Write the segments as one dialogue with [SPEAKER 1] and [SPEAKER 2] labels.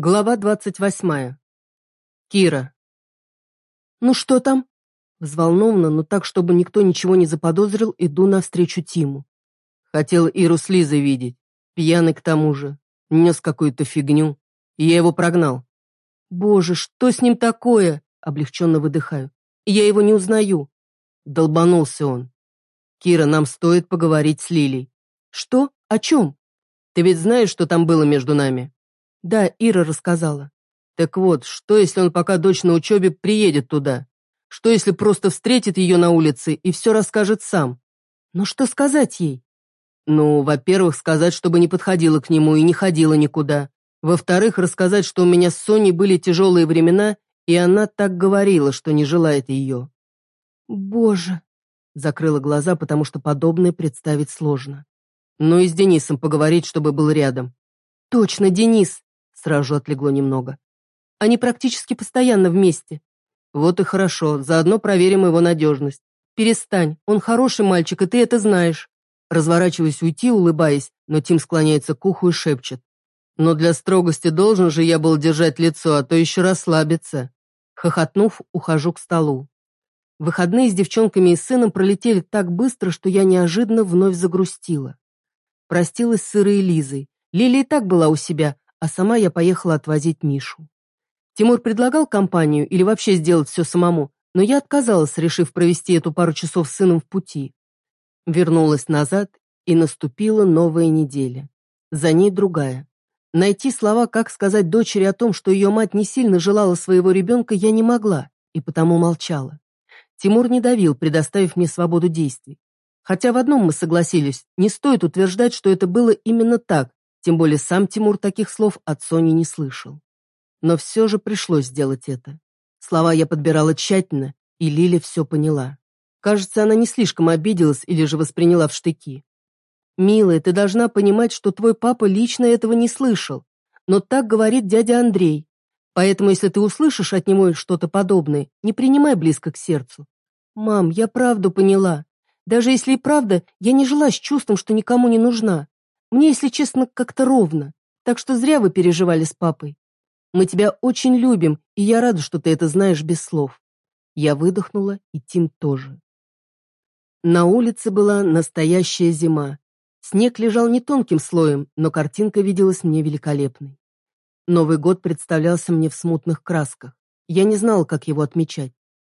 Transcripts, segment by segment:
[SPEAKER 1] Глава двадцать восьмая. Кира. «Ну что там?» Взволнованно, но так, чтобы никто ничего не заподозрил, иду навстречу Тиму. Хотел Иру с Лизой видеть. Пьяный к тому же. Нес какую-то фигню. И я его прогнал. «Боже, что с ним такое?» Облегченно выдыхаю. «Я его не узнаю». Долбанулся он. «Кира, нам стоит поговорить с Лилей». «Что? О чем?» «Ты ведь знаешь, что там было между нами?» Да, Ира рассказала. Так вот, что если он пока дочь на учебе приедет туда? Что если просто встретит ее на улице и все расскажет сам? Но что сказать ей? Ну, во-первых, сказать, чтобы не подходила к нему и не ходила никуда. Во-вторых, рассказать, что у меня с Соней были тяжелые времена, и она так говорила, что не желает ее. Боже! Закрыла глаза, потому что подобное представить сложно. Ну и с Денисом поговорить, чтобы был рядом. Точно, Денис! Сразу отлегло немного. Они практически постоянно вместе. Вот и хорошо, заодно проверим его надежность. Перестань, он хороший мальчик, и ты это знаешь. Разворачиваясь уйти, улыбаясь, но Тим склоняется к уху и шепчет. Но для строгости должен же я был держать лицо, а то еще расслабиться. Хохотнув, ухожу к столу. Выходные с девчонками и сыном пролетели так быстро, что я неожиданно вновь загрустила. Простилась с Ирой Лизой. Лилия и так была у себя, а сама я поехала отвозить Мишу. Тимур предлагал компанию или вообще сделать все самому, но я отказалась, решив провести эту пару часов с сыном в пути. Вернулась назад, и наступила новая неделя. За ней другая. Найти слова, как сказать дочери о том, что ее мать не сильно желала своего ребенка, я не могла, и потому молчала. Тимур не давил, предоставив мне свободу действий. Хотя в одном мы согласились, не стоит утверждать, что это было именно так, тем более сам Тимур таких слов от Сони не слышал. Но все же пришлось сделать это. Слова я подбирала тщательно, и Лиля все поняла. Кажется, она не слишком обиделась или же восприняла в штыки. «Милая, ты должна понимать, что твой папа лично этого не слышал. Но так говорит дядя Андрей. Поэтому, если ты услышишь от него что-то подобное, не принимай близко к сердцу. Мам, я правду поняла. Даже если и правда, я не жила с чувством, что никому не нужна. Мне, если честно, как-то ровно. Так что зря вы переживали с папой. Мы тебя очень любим, и я рада, что ты это знаешь без слов. Я выдохнула, и Тим тоже. На улице была настоящая зима. Снег лежал не тонким слоем, но картинка виделась мне великолепной. Новый год представлялся мне в смутных красках. Я не знала, как его отмечать.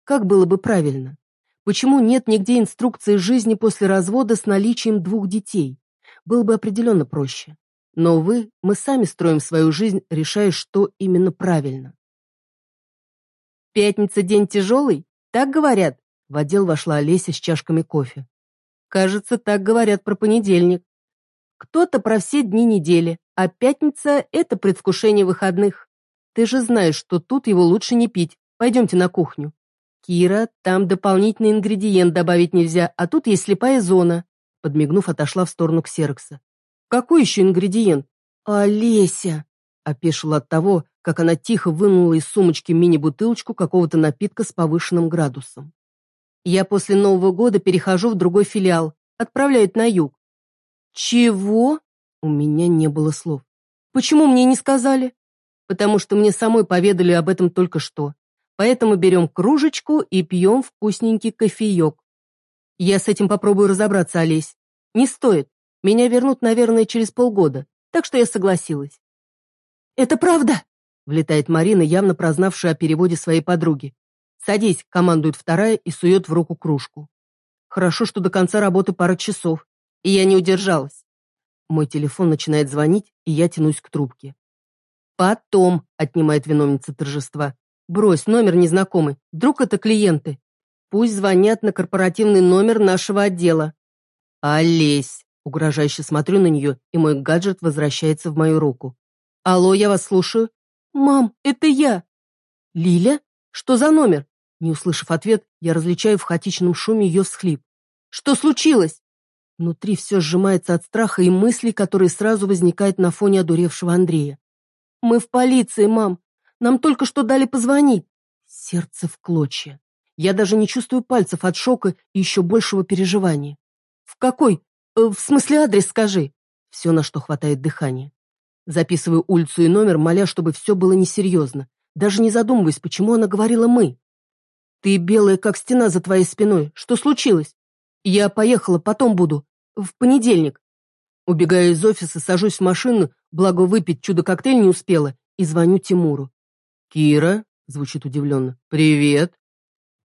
[SPEAKER 1] Как было бы правильно? Почему нет нигде инструкции жизни после развода с наличием двух детей? Было бы определенно проще. Но, увы, мы сами строим свою жизнь, решая, что именно правильно. «Пятница – день тяжелый? Так говорят?» В отдел вошла Олеся с чашками кофе. «Кажется, так говорят про понедельник. Кто-то про все дни недели, а пятница – это предвкушение выходных. Ты же знаешь, что тут его лучше не пить. Пойдемте на кухню. Кира, там дополнительный ингредиент добавить нельзя, а тут есть слепая зона. Подмигнув, отошла в сторону ксерокса. «Какой еще ингредиент?» «Олеся!» Опешила от того, как она тихо вынула из сумочки мини-бутылочку какого-то напитка с повышенным градусом. «Я после Нового года перехожу в другой филиал. Отправляют на юг». «Чего?» У меня не было слов. «Почему мне не сказали?» «Потому что мне самой поведали об этом только что. Поэтому берем кружечку и пьем вкусненький кофеек. Я с этим попробую разобраться, Олесь. Не стоит. Меня вернут, наверное, через полгода. Так что я согласилась. Это правда? Влетает Марина, явно прознавшая о переводе своей подруги. «Садись», — командует вторая и сует в руку кружку. Хорошо, что до конца работы пара часов, и я не удержалась. Мой телефон начинает звонить, и я тянусь к трубке. «Потом», — отнимает виновница торжества. «Брось, номер незнакомый. Вдруг это клиенты?» Пусть звонят на корпоративный номер нашего отдела. Олесь. Угрожающе смотрю на нее, и мой гаджет возвращается в мою руку. Алло, я вас слушаю. Мам, это я. Лиля? Что за номер? Не услышав ответ, я различаю в хаотичном шуме ее всхлип. Что случилось? Внутри все сжимается от страха и мыслей, которые сразу возникают на фоне одуревшего Андрея. «Мы в полиции, мам. Нам только что дали позвонить». Сердце в клочья. Я даже не чувствую пальцев от шока и еще большего переживания. В какой? Э, в смысле адрес скажи. Все, на что хватает дыхания. Записываю улицу и номер, моля, чтобы все было несерьезно. Даже не задумываясь, почему она говорила «мы». «Ты белая, как стена за твоей спиной. Что случилось?» «Я поехала, потом буду. В понедельник». Убегаю из офиса, сажусь в машину, благо выпить чудо-коктейль не успела, и звоню Тимуру.
[SPEAKER 2] «Кира?» — звучит удивленно. «Привет».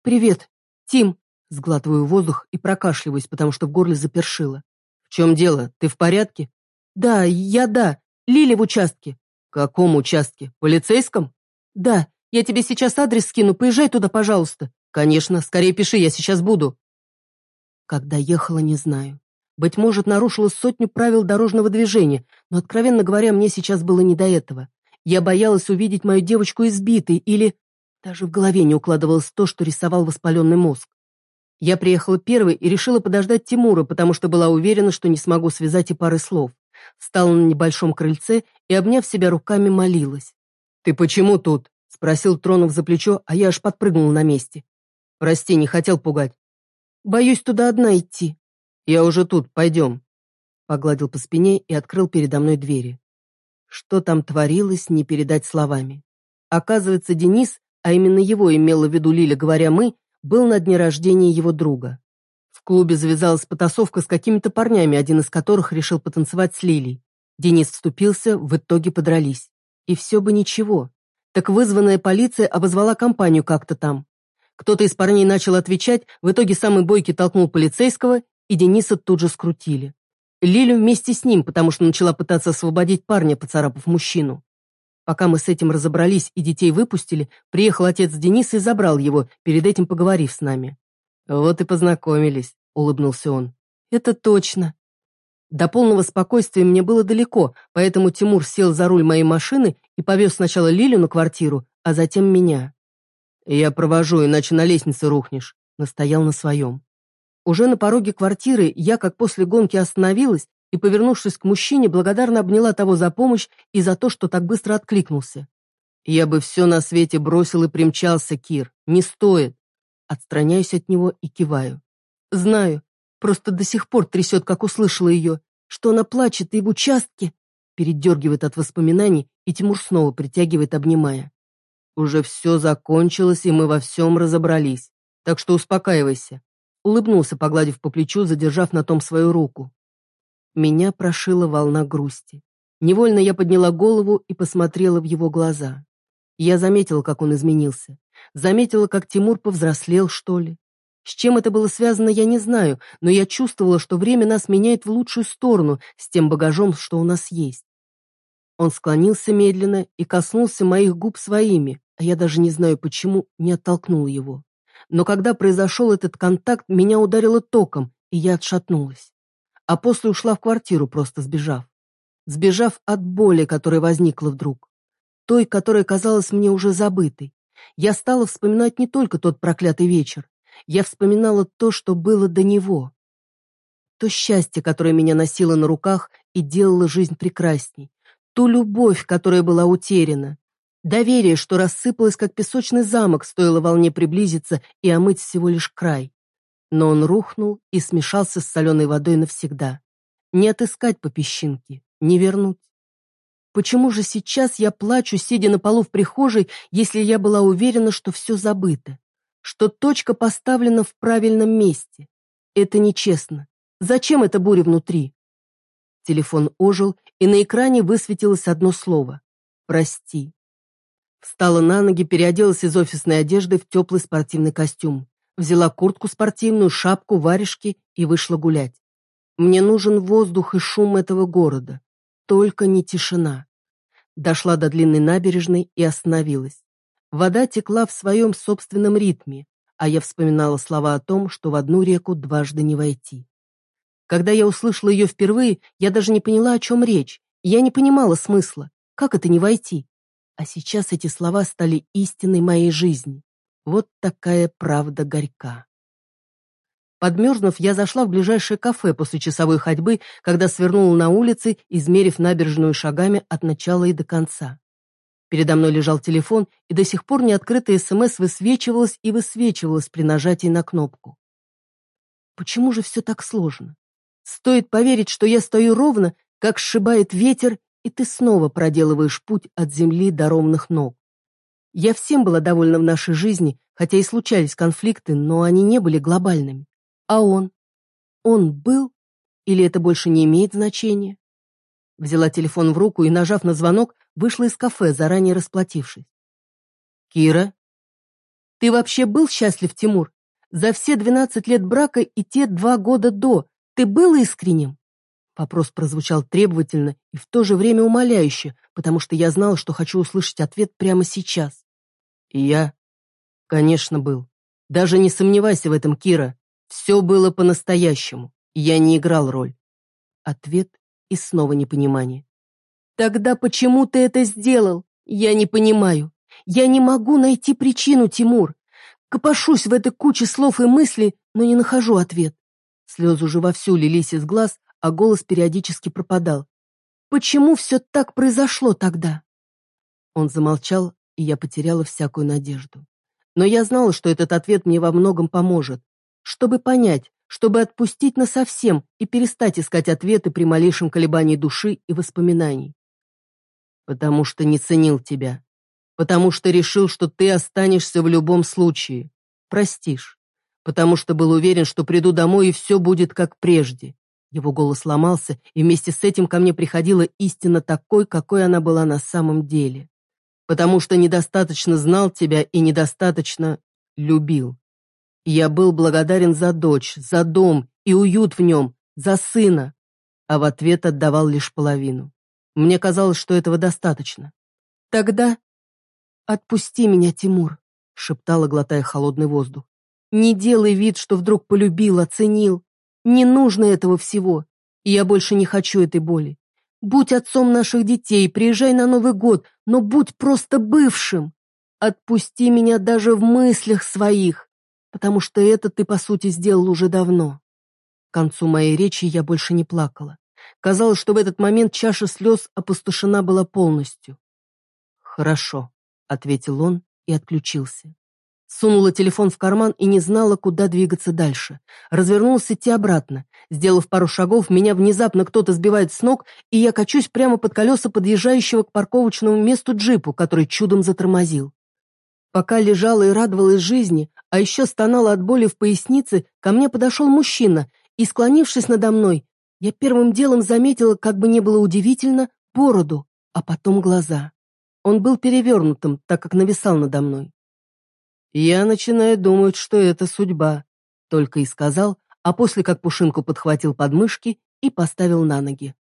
[SPEAKER 1] «Привет. Тим». Сглатываю воздух и прокашливаюсь, потому что в горле запершило.
[SPEAKER 2] «В чем дело? Ты в порядке?»
[SPEAKER 1] «Да, я да. Лили в участке».
[SPEAKER 2] «Каком участке? Полицейском?»
[SPEAKER 1] «Да. Я тебе сейчас адрес скину, поезжай туда, пожалуйста».
[SPEAKER 2] «Конечно. Скорее пиши, я сейчас буду».
[SPEAKER 1] Когда ехала, не знаю. Быть может, нарушила сотню правил дорожного движения, но, откровенно говоря, мне сейчас было не до этого. Я боялась увидеть мою девочку избитой или... Даже в голове не укладывалось то, что рисовал воспаленный мозг. Я приехала первой и решила подождать Тимура, потому что была уверена, что не смогу связать и пары слов. Встала на небольшом крыльце и, обняв себя руками, молилась.
[SPEAKER 2] «Ты почему тут?» — спросил, тронув за плечо, а я аж подпрыгнула на месте. «Прости, не хотел пугать».
[SPEAKER 1] «Боюсь туда одна идти».
[SPEAKER 2] «Я уже тут, пойдем».
[SPEAKER 1] Погладил по спине и открыл передо мной двери. Что там творилось, не передать словами. Оказывается, Денис, а именно его имела в виду Лиля, говоря «мы», был на дне рождения его друга. В клубе завязалась потасовка с какими-то парнями, один из которых решил потанцевать с Лилей. Денис вступился, в итоге подрались. И все бы ничего. Так вызванная полиция обозвала компанию как-то там. Кто-то из парней начал отвечать, в итоге самый бойкий толкнул полицейского, и Дениса тут же скрутили. Лилю вместе с ним, потому что начала пытаться освободить парня, поцарапав мужчину. Пока мы с этим разобрались и детей выпустили, приехал отец Дениса и забрал его, перед этим поговорив с нами.
[SPEAKER 2] «Вот и познакомились», — улыбнулся он.
[SPEAKER 1] «Это точно». До полного спокойствия мне было далеко, поэтому Тимур сел за руль моей машины и повез сначала Лилю на квартиру, а затем меня.
[SPEAKER 2] «Я провожу, иначе на лестнице рухнешь», — настоял на своем.
[SPEAKER 1] Уже на пороге квартиры я, как после гонки, остановилась и, повернувшись к мужчине, благодарно обняла того за помощь и за то, что так быстро откликнулся.
[SPEAKER 2] «Я бы все на свете бросил и примчался, Кир. Не стоит».
[SPEAKER 1] Отстраняюсь от него и киваю. «Знаю. Просто до сих пор трясет, как услышала ее. Что она плачет и в участке?» Передергивает от воспоминаний, и Тимур снова притягивает, обнимая.
[SPEAKER 2] «Уже все закончилось, и мы во всем разобрались. Так что успокаивайся».
[SPEAKER 1] Улыбнулся, погладив по плечу, задержав на том свою руку. Меня прошила волна грусти. Невольно я подняла голову и посмотрела в его глаза. Я заметила, как он изменился. Заметила, как Тимур повзрослел, что ли. С чем это было связано, я не знаю, но я чувствовала, что время нас меняет в лучшую сторону с тем багажом, что у нас есть. Он склонился медленно и коснулся моих губ своими, а я даже не знаю почему, не оттолкнул его. Но когда произошел этот контакт, меня ударило током, и я отшатнулась а после ушла в квартиру, просто сбежав. Сбежав от боли, которая возникла вдруг. Той, которая казалась мне уже забытой. Я стала вспоминать не только тот проклятый вечер. Я вспоминала то, что было до него. То счастье, которое меня носило на руках и делало жизнь прекрасней. Ту любовь, которая была утеряна. Доверие, что рассыпалось, как песочный замок, стоило волне приблизиться и омыть всего лишь край но он рухнул и смешался с соленой водой навсегда. Не отыскать по песчинке, не вернуть. Почему же сейчас я плачу, сидя на полу в прихожей, если я была уверена, что все забыто, что точка поставлена в правильном месте? Это нечестно. Зачем эта буря внутри? Телефон ожил, и на экране высветилось одно слово «Прости». Встала на ноги, переоделась из офисной одежды в теплый спортивный костюм взяла куртку спортивную, шапку, варежки и вышла гулять. Мне нужен воздух и шум этого города. Только не тишина. Дошла до длинной набережной и остановилась. Вода текла в своем собственном ритме, а я вспоминала слова о том, что в одну реку дважды не войти. Когда я услышала ее впервые, я даже не поняла, о чем речь. Я не понимала смысла. Как это не войти? А сейчас эти слова стали истиной моей жизни. Вот такая правда горька. Подмерзнув, я зашла в ближайшее кафе после часовой ходьбы, когда свернула на улице, измерив набережную шагами от начала и до конца. Передо мной лежал телефон, и до сих пор неоткрытая СМС высвечивалась и высвечивалась при нажатии на кнопку. Почему же все так сложно? Стоит поверить, что я стою ровно, как сшибает ветер, и ты снова проделываешь путь от земли до ровных ног. Я всем была довольна в нашей жизни, хотя и случались конфликты, но они не были глобальными. А он? Он был? Или это больше не имеет значения? Взяла телефон в руку и, нажав на звонок, вышла из кафе, заранее расплатившись. «Кира?» «Ты вообще был счастлив, Тимур? За все двенадцать лет брака и те два года до ты был искренним?» Вопрос прозвучал требовательно и в то же время умоляюще, потому что я знала, что хочу услышать ответ прямо сейчас. И я, конечно, был. Даже не сомневайся в этом, Кира. Все было по-настоящему. Я не играл роль. Ответ и снова непонимание. Тогда почему ты это сделал? Я не понимаю. Я не могу найти причину, Тимур. Копошусь в этой куче слов и мыслей, но не нахожу ответ. Слезы уже вовсю лились из глаз, а голос периодически пропадал. Почему все так произошло тогда? Он замолчал, и я потеряла всякую надежду. Но я знала, что этот ответ мне во многом поможет. Чтобы понять, чтобы отпустить насовсем и перестать искать ответы при малейшем колебании души и воспоминаний. Потому что не ценил тебя. Потому что решил, что ты останешься в любом случае. Простишь. Потому что был уверен, что приду домой и все будет как прежде. Его голос ломался, и вместе с этим ко мне приходила истина такой, какой она была на самом деле потому что недостаточно знал тебя и недостаточно любил. Я был благодарен за дочь, за дом и уют в нем, за сына, а в ответ отдавал лишь половину. Мне казалось, что этого достаточно. Тогда «Отпусти меня, Тимур», — шептала, глотая холодный воздух. «Не делай вид, что вдруг полюбил, оценил. Не нужно этого всего, я больше не хочу этой боли. Будь отцом наших детей, приезжай на Новый год, но будь просто бывшим. Отпусти меня даже в мыслях своих, потому что это ты, по сути, сделал уже давно. К концу моей речи я больше не плакала. Казалось, что в этот момент чаша слез опустошена была полностью. «Хорошо», — ответил он и отключился. Сунула телефон в карман и не знала, куда двигаться дальше. Развернулась идти обратно. Сделав пару шагов, меня внезапно кто-то сбивает с ног, и я качусь прямо под колеса подъезжающего к парковочному месту джипу, который чудом затормозил. Пока лежала и радовалась жизни, а еще стонала от боли в пояснице, ко мне подошел мужчина, и, склонившись надо мной, я первым делом заметила, как бы не было удивительно, бороду, а потом глаза. Он был перевернутым, так как нависал надо мной. «Я начинаю думать, что это судьба», — только и сказал, а после как Пушинку подхватил подмышки и поставил на ноги.